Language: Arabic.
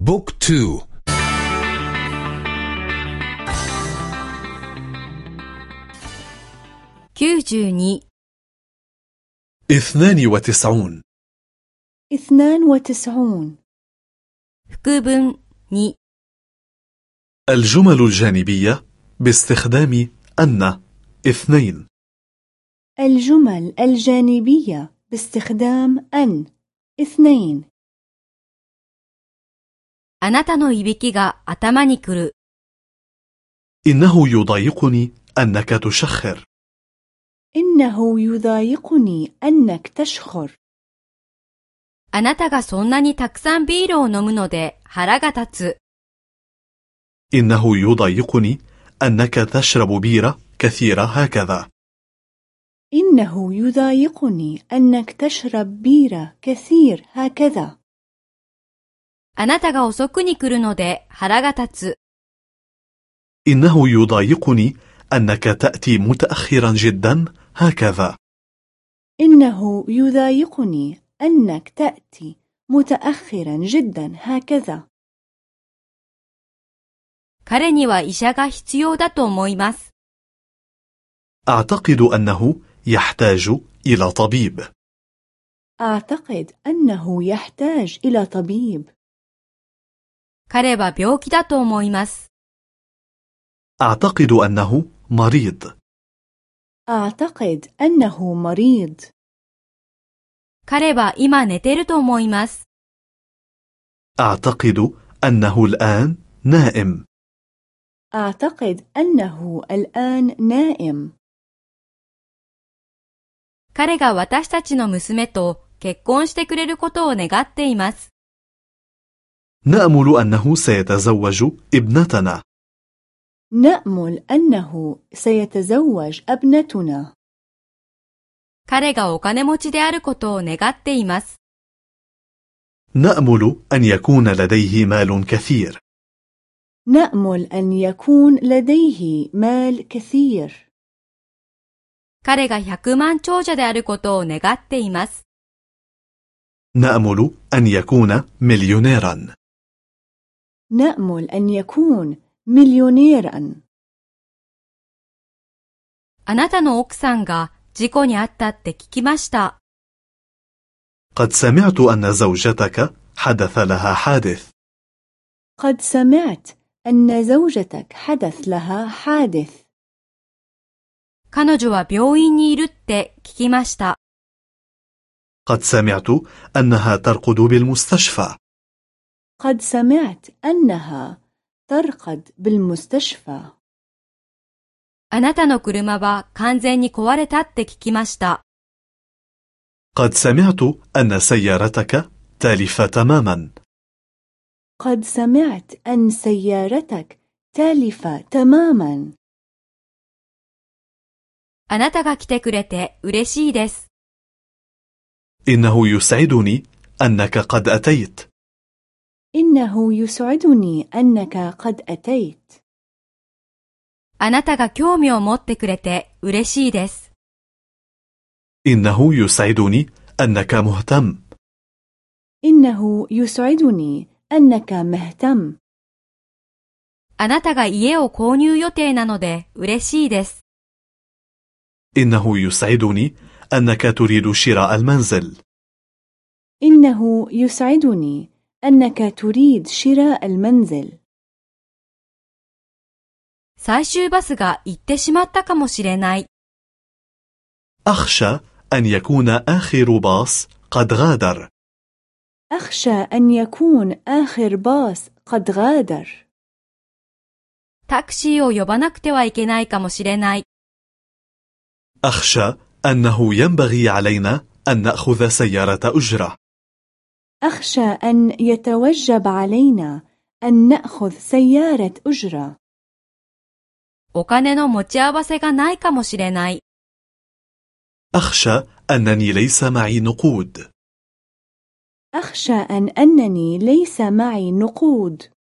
بوك تو. اثنان وتسعون. اثنان وتسعون. 副文2 الجمل الجانبية باستخدام أن. اثنين. الجمل الجانبية باستخدام أن. اثنين. あなたのいびきが頭にくる。 إنه يضايقني أنك تشخر إنه يضايقني أنك تشخر あなたがそんなにたくさんビールを飲むので腹が立つ。 إنه يضايقني أنك تشرب بيرة كثيرة هكذا إنه يضايقني أنك تشرب بيرة كثير هكذا あなたが遅くに来るので腹が立つ。 إنه يضايقني أنك تأتي متأخرا جدا هكذا إنه يضايقني أنك تأتي متأخرا جدا هكذا 彼には医者が必要だと思います。 أعتقد أنه يحتاج إلى طبيب أعتقد أنه يحتاج إلى طبيب 彼は病気だと思います。 أعتقد أنه مريض أعتقد أنه مريض 彼は今寝てると思います。 أعتقد أنه الآن نائم أعتقد أنه الآن نائم 彼が私たちの娘と結婚してくれることを願っています。 نأمل أنه سيتزوج ابنتنا نأمل أنه سيتزوج ابنتنا 彼がお金持ちであることを願っています。 نأمل أن يكون لديه مال كثير نأمل أن يكون لديه مال كثير 彼が100万長者であることを願っています。 نأمل أن يكون مليونيرا نأمل أن يكون مليونيرا あなたの奥さんが事故に遭ったって聞きました。 قد سمعت أن زوجتك حدث لها حادث قد سمعت أن زوجتك حدث لها حادث 彼女は病院にいるって聞きました。 قد سمعت أنها ترقد بالمستشفى قد سمعت أنها ترقد بالمستشفى あなたの車は完全に壊れたって聞きました。 قد سمعت أن سيارتك تالفة تماما قد سمعت أن سيارتك تالفة تماما あなたが来てくれて嬉しいです。 إنه يسعدني أنك قد أتيت إنه يسعدني أنك قد أتيت あなたが興味を持ってくれて嬉しいです。 إنه يسعدني أنك مهتم إنه يسعدني أنك مهتم あなたが家を購入予定なので嬉しいです。 إنه يسعدني أنك تريد شراء المنزل إنه يسعدني أنك تريد شراء المنزل 最終バスが行ってしまったかもしれない。 أخشى أن يكون آخر باص قد غادر أخشى أن يكون آخر باص قد غادر タクシーを呼ばなくてはいけないかもしれない。 أخشى أنه ينبغي علينا أن نأخذ سيارة أجرة أخشى أن يتوجب علينا أن نأخذ سيارة أجرة お金の持ち合わせがないかもしれない。 أخشى أنني ليس معي نقود أخشى أن أنني ليس معي نقود